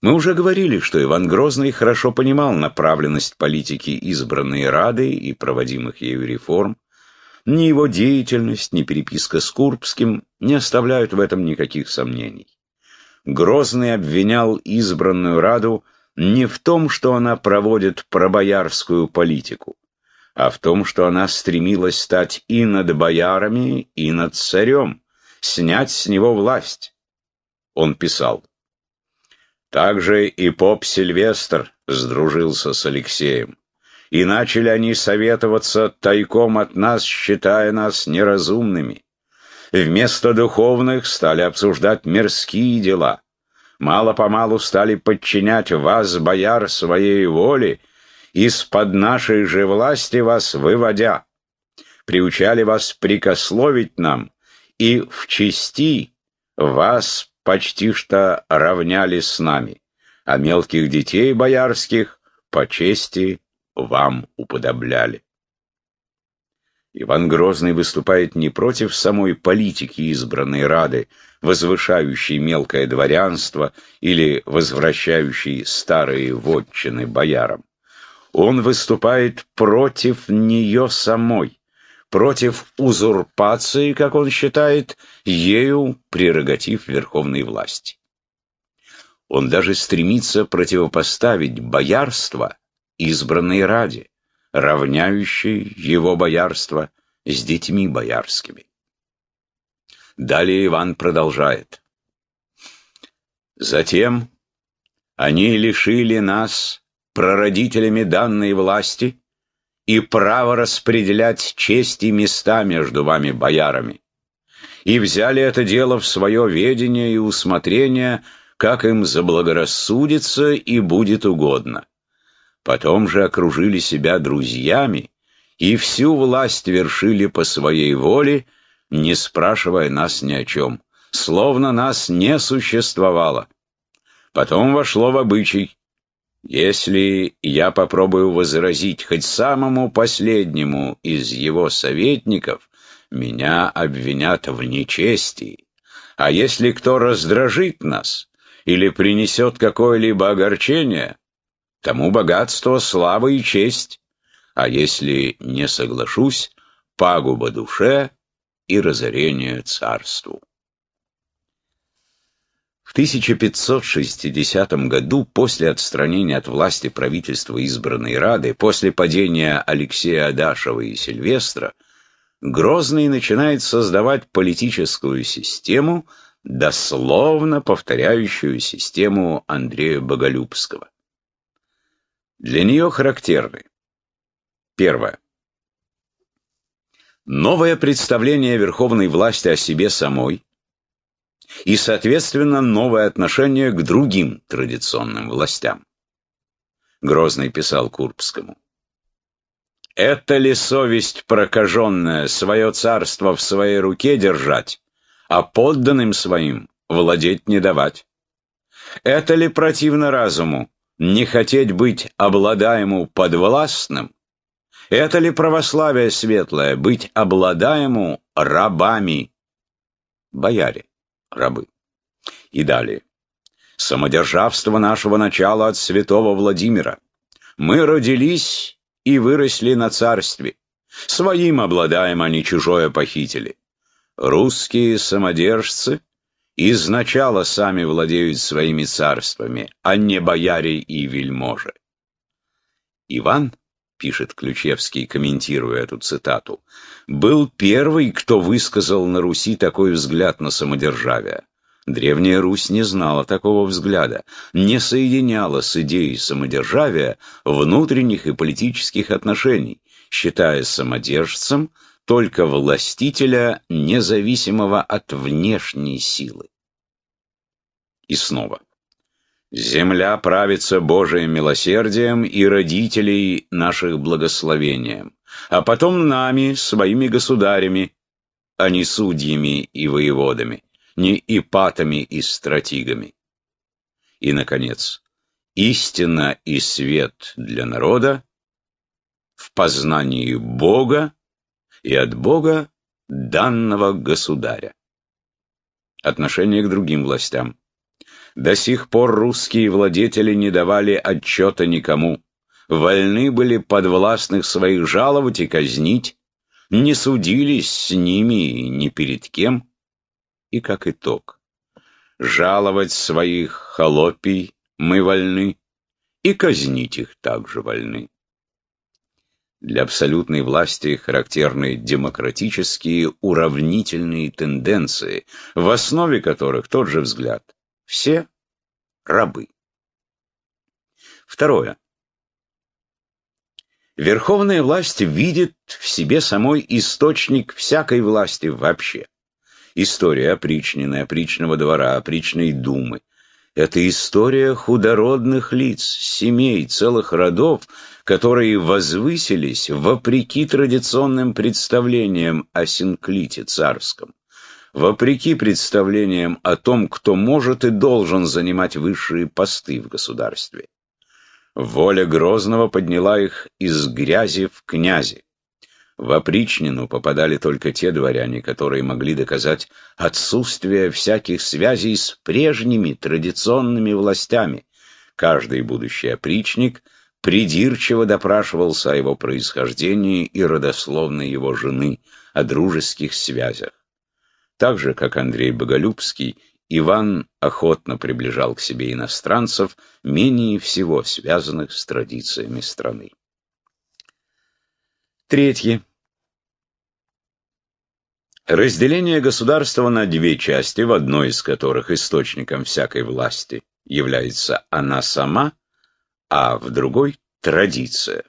Мы уже говорили, что Иван Грозный хорошо понимал направленность политики избранной Рады и проводимых ею реформ. Ни его деятельность, ни переписка с Курбским не оставляют в этом никаких сомнений. Грозный обвинял избранную Раду не в том, что она проводит пробоярскую политику, а в том, что она стремилась стать и над боярами, и над царем, снять с него власть. Он писал, также и поп Сильвестр сдружился с Алексеем. И начали они советоваться тайком от нас, считая нас неразумными. Вместо духовных стали обсуждать мирские дела. Мало-помалу стали подчинять вас, бояр, своей воле, из-под нашей же власти вас выводя. Приучали вас прикословить нам, и в чести вас почти что равнялись с нами, а мелких детей боярских по чести вам уподобляли. Иван Грозный выступает не против самой политики избранной Рады, возвышающей мелкое дворянство или возвращающей старые вотчины боярам. Он выступает против нее самой, против узурпации, как он считает, ею прерогатив верховной власти. Он даже стремится противопоставить боярство избранной раде, равняющей его боярство с детьми боярскими. Далее Иван продолжает. Затем они лишили нас, прародителями данной власти, и право распределять честь и места между вами, боярами. И взяли это дело в свое ведение и усмотрение, как им заблагорассудится и будет угодно. Потом же окружили себя друзьями и всю власть вершили по своей воле, не спрашивая нас ни о чем, словно нас не существовало. Потом вошло в обычай если я попробую возразить хоть самому последнему из его советников, меня обвинят в нечестии. А если кто раздражит нас или принесет какое-либо огорчение, тому богатство, слава и честь. А если не соглашусь, пагуба душе и разорение царству. В 1560 году, после отстранения от власти правительства избранной Рады, после падения Алексея Адашева и Сильвестра, Грозный начинает создавать политическую систему, дословно повторяющую систему Андрея Боголюбского. Для нее характерны. Первое. Новое представление верховной власти о себе самой, и, соответственно, новое отношение к другим традиционным властям. Грозный писал Курбскому. «Это ли совесть прокаженная свое царство в своей руке держать, а подданным своим владеть не давать? Это ли противно разуму не хотеть быть обладаему подвластным? Это ли православие светлое быть обладаему рабами? Бояре рабы. И далее. Самодержавство нашего начала от святого Владимира. Мы родились и выросли на царстве. Своим обладаем, а не чужое похитили. Русские самодержцы изначало сами владеют своими царствами, а не бояре и вельможи. Иван пишет Ключевский, комментируя эту цитату, был первый, кто высказал на Руси такой взгляд на самодержавие. Древняя Русь не знала такого взгляда, не соединяла с идеей самодержавия внутренних и политических отношений, считая самодержцем только властителя, независимого от внешней силы. И снова. Земля правится Божиим милосердием и родителей наших благословением, а потом нами, своими государями, а не судьями и воеводами, не ипатами и стратигами. И, наконец, истина и свет для народа в познании Бога и от Бога данного государя. Отношение к другим властям. До сих пор русские владетели не давали отчета никому, вольны были подвластных своих жаловать и казнить, не судились с ними ни перед кем, и как итог, жаловать своих холопий мы вольны, и казнить их также вольны. Для абсолютной власти характерны демократические уравнительные тенденции, в основе которых тот же взгляд. Все рабы. Второе. Верховная власть видит в себе самой источник всякой власти вообще. История опричнины, опричного двора, опричной думы. Это история худородных лиц, семей, целых родов, которые возвысились вопреки традиционным представлениям о синклите царском, вопреки представлениям о том, кто может и должен занимать высшие посты в государстве. Воля Грозного подняла их из грязи в князи. В опричнину попадали только те дворяне, которые могли доказать отсутствие всяких связей с прежними традиционными властями. Каждый будущий опричник – придирчиво допрашивался о его происхождении и родословной его жены, о дружеских связях. Так же, как Андрей Боголюбский, Иван охотно приближал к себе иностранцев, менее всего связанных с традициями страны. Третье. Разделение государства на две части, в одной из которых источником всякой власти является она сама, а в другой – традиция.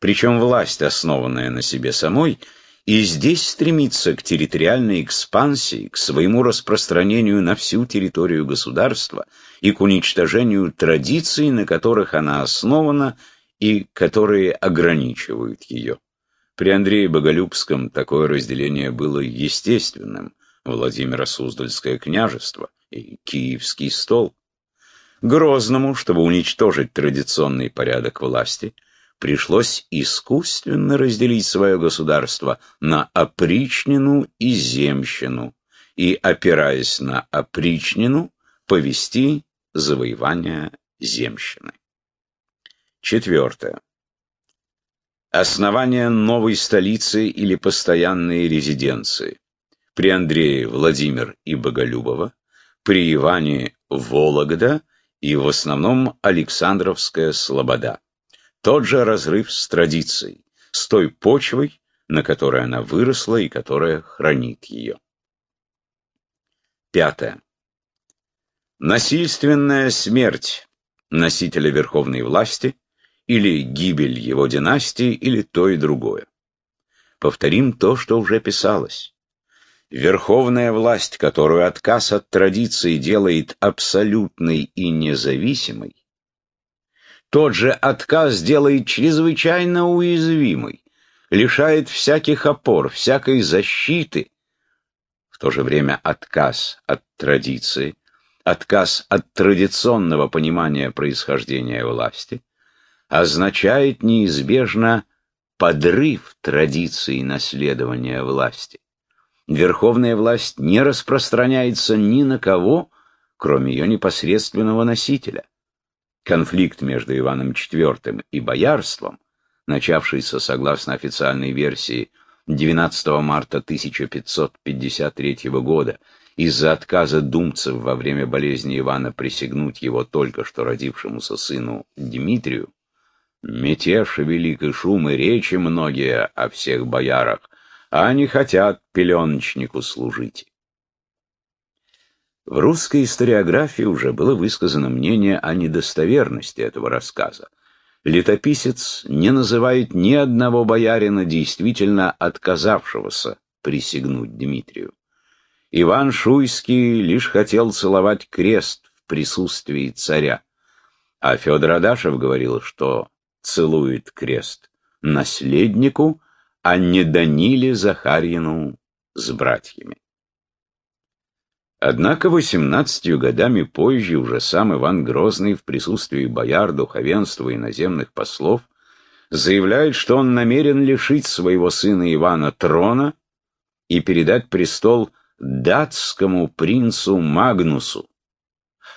Причем власть, основанная на себе самой, и здесь стремится к территориальной экспансии, к своему распространению на всю территорию государства и к уничтожению традиций, на которых она основана и которые ограничивают ее. При Андрее Боголюбском такое разделение было естественным. Владимиро Суздальское княжество и Киевский стол. Грозному, чтобы уничтожить традиционный порядок власти, пришлось искусственно разделить свое государство на опричнину и земщину и, опираясь на опричнину, повести завоевание земщины. Четвертое. Основание новой столицы или постоянные резиденции. При Андрее Владимир и Боголюбова, при Иване Вологда – и в основном Александровская слобода. Тот же разрыв с традицией, с той почвой, на которой она выросла и которая хранит ее. Пятое. Насильственная смерть носителя верховной власти или гибель его династии или то и другое. Повторим то, что уже писалось. Верховная власть, которую отказ от традиции делает абсолютной и независимой, тот же отказ делает чрезвычайно уязвимой, лишает всяких опор, всякой защиты. В то же время отказ от традиции, отказ от традиционного понимания происхождения власти означает неизбежно подрыв традиции наследования власти верховная власть не распространяется ни на кого, кроме ее непосредственного носителя. Конфликт между Иваном IV и боярством, начавшийся, согласно официальной версии, 12 марта 1553 года из-за отказа думцев во время болезни Ивана присягнуть его только что родившемуся сыну Дмитрию, мятеж великий шум и речи многие о всех боярах, а они хотят пеленочнику служить. В русской историографии уже было высказано мнение о недостоверности этого рассказа. Летописец не называет ни одного боярина, действительно отказавшегося присягнуть Дмитрию. Иван Шуйский лишь хотел целовать крест в присутствии царя, а Федор Адашев говорил, что целует крест наследнику, а не Даниле Захарьину с братьями. Однако восемнадцатью годами позже уже сам Иван Грозный в присутствии бояр, духовенства и наземных послов заявляет, что он намерен лишить своего сына Ивана трона и передать престол датскому принцу Магнусу,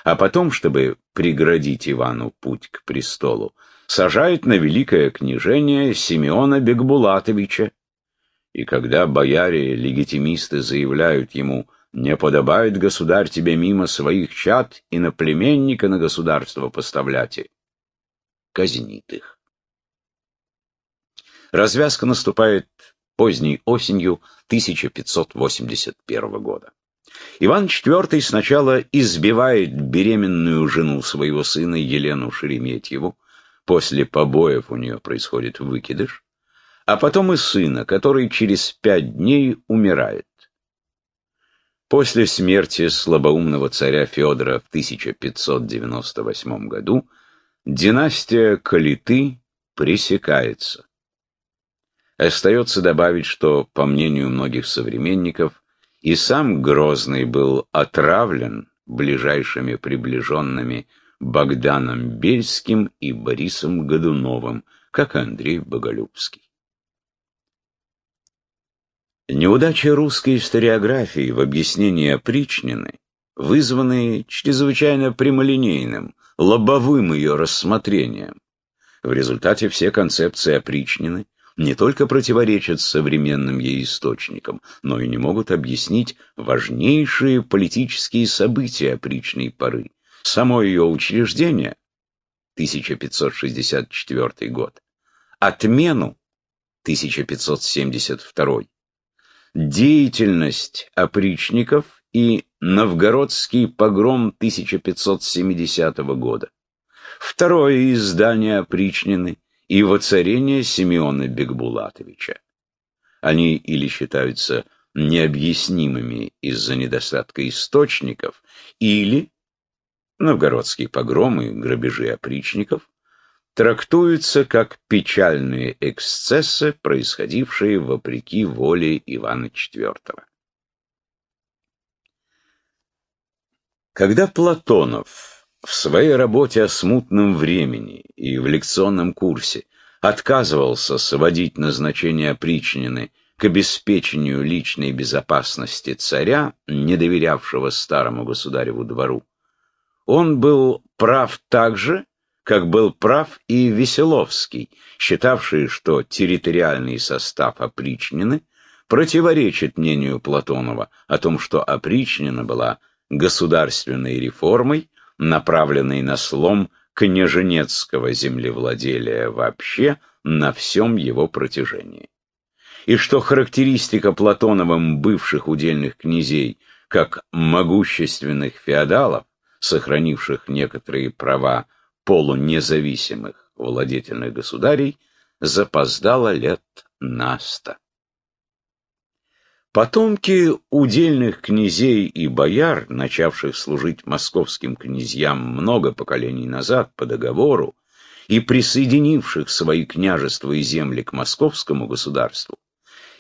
а потом, чтобы преградить Ивану путь к престолу, сажает на великое княжение Симеона Бекбулатовича. И когда бояре-легитимисты заявляют ему «Не подобает, государь, тебе мимо своих чад и на племенника на государство поставлять», казнит их. Развязка наступает поздней осенью 1581 года. Иван IV сначала избивает беременную жену своего сына Елену Шереметьеву, после побоев у нее происходит выкидыш, а потом и сына, который через пять дней умирает. После смерти слабоумного царя Федора в 1598 году династия Калиты пресекается. Остается добавить, что, по мнению многих современников, и сам Грозный был отравлен ближайшими приближенными Богданом Бельским и Борисом Годуновым, как Андрей Боголюбский. Неудача русской историографии в объяснении опричнины, вызванные чрезвычайно прямолинейным, лобовым ее рассмотрением. В результате все концепции опричнины не только противоречат современным ей источникам, но и не могут объяснить важнейшие политические события опричной поры. Само ее учреждение, 1564 год, отмену, 1572, деятельность опричников и новгородский погром 1570 года. Второе издание опричнины и воцарение Симеона Бекбулатовича. Они или считаются необъяснимыми из-за недостатка источников, или новгородские погромы грабежи опричников трактуются как печальные эксцессы, происходившие вопреки воле Ивана IV. Когда Платонов в своей работе о смутном времени и в лекционном курсе отказывался сводить назначение опричнины к обеспечению личной безопасности царя, не доверявшего старому государеву двору, он был прав так же, как был прав и Веселовский, считавший, что территориальный состав опричнины противоречит мнению Платонова о том, что опричнина была государственной реформой, направленный на слом княженецкого землевладелия вообще на всем его протяжении. И что характеристика Платоновым бывших удельных князей как могущественных феодалов, сохранивших некоторые права полунезависимых владетельных государей, запоздала лет на сто. Потомки удельных князей и бояр, начавших служить московским князьям много поколений назад по договору и присоединивших свои княжества и земли к московскому государству,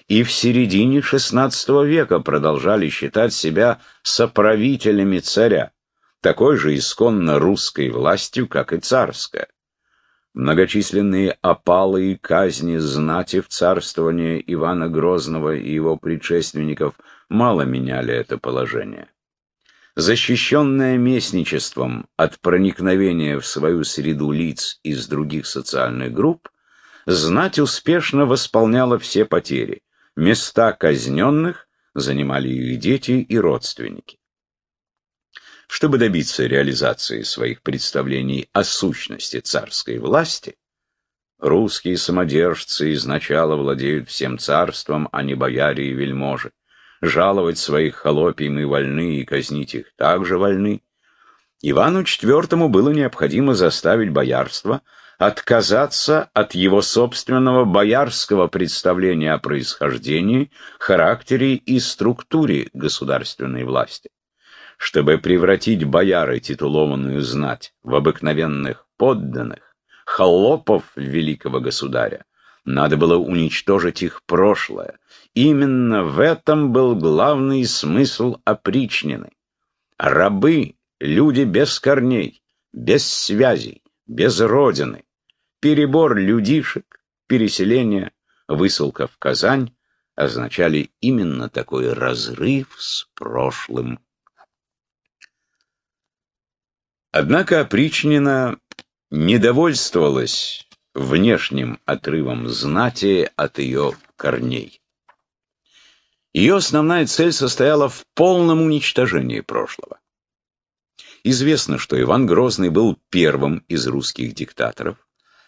и в середине XVI века продолжали считать себя соправителями царя, такой же исконно русской властью, как и царская. Многочисленные опалы и казни знати в царствовании Ивана Грозного и его предшественников мало меняли это положение. Защищенная местничеством от проникновения в свою среду лиц из других социальных групп, знать успешно восполняла все потери. Места казненных занимали их дети и родственники. Чтобы добиться реализации своих представлений о сущности царской власти, русские самодержцы изначало владеют всем царством, а не бояре и вельможи. Жаловать своих холопий мы вольны и казнить их также вольны. Ивану IV было необходимо заставить боярство отказаться от его собственного боярского представления о происхождении, характере и структуре государственной власти чтобы превратить бояры титулованную знать в обыкновенных подданных, холопов великого государя, надо было уничтожить их прошлое. Именно в этом был главный смысл опричнины. Рабы — люди без корней, без связей, без родины. Перебор людишек, переселение, высылка в Казань означали именно такой разрыв с прошлым Однако опричнина недовольствовалась внешним отрывом знати от ее корней. Ее основная цель состояла в полном уничтожении прошлого. Известно, что Иван Грозный был первым из русских диктаторов,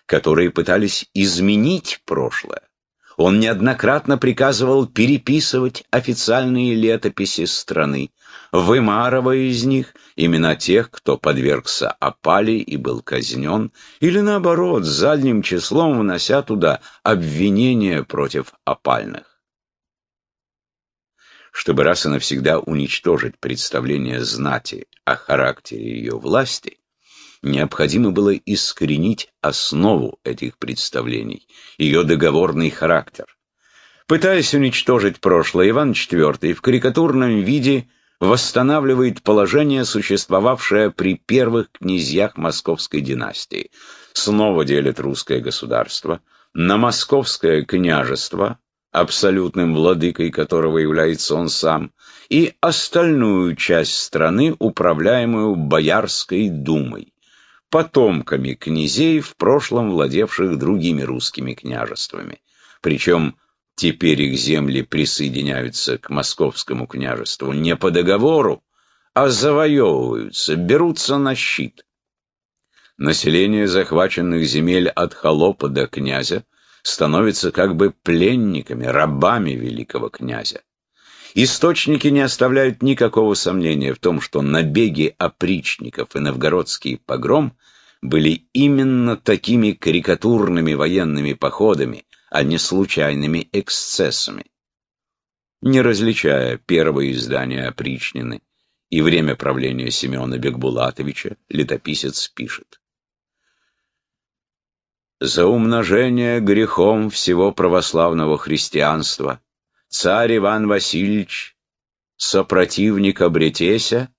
которые пытались изменить прошлое. Он неоднократно приказывал переписывать официальные летописи страны, вымарывая из них имена тех, кто подвергся опале и был казнен, или наоборот, задним числом внося туда обвинения против опальных. Чтобы раз и навсегда уничтожить представление знати о характере ее власти, необходимо было искоренить основу этих представлений, ее договорный характер. Пытаясь уничтожить прошлое, Иван IV в карикатурном виде восстанавливает положение, существовавшее при первых князьях московской династии. Снова делит русское государство на московское княжество, абсолютным владыкой которого является он сам, и остальную часть страны, управляемую Боярской думой потомками князей, в прошлом владевших другими русскими княжествами. Причем теперь их земли присоединяются к московскому княжеству не по договору, а завоевываются, берутся на щит. Население захваченных земель от холопа до князя становится как бы пленниками, рабами великого князя. Источники не оставляют никакого сомнения в том, что набеги опричников и новгородский погром были именно такими карикатурными военными походами, а не случайными эксцессами. Не различая первое издание опричнины и время правления Семена Бекбулатовича, летописец пишет. «За умножение грехом всего православного христианства царь Иван Васильевич, сопротивник обретеся,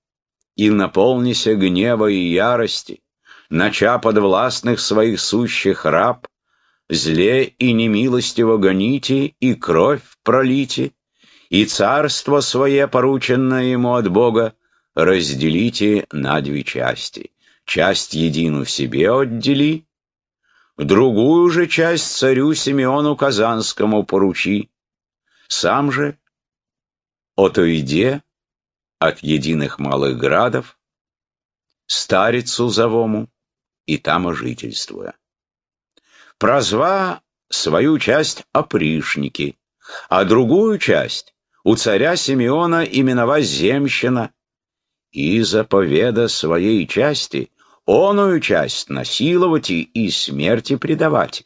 и наполнися гнева и ярости, нача подвластных своих сущих раб, зле и немилостиво гоните и кровь пролите, и царство свое, порученное ему от Бога, разделите на две части. Часть едину в себе отдели, другую же часть царю Симеону Казанскому поручи, сам же, отойде от единых малых градов, старицу зовому и там жительствуя. Прозва свою часть опришники, а другую часть у царя Симеона именова земщина, и заповеда своей части оную часть насиловать и смерти предавать,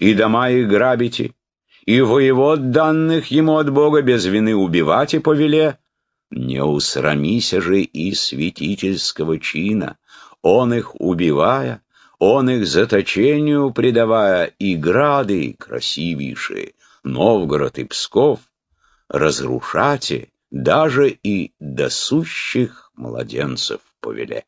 и дома их грабите, и воевод данных ему от Бога без вины убивать и повеле, не усрамися же и святительского чина, он их убивая, он их заточению предавая, и грады красивейшие, Новгород и Псков, разрушате даже и досущих младенцев повеле.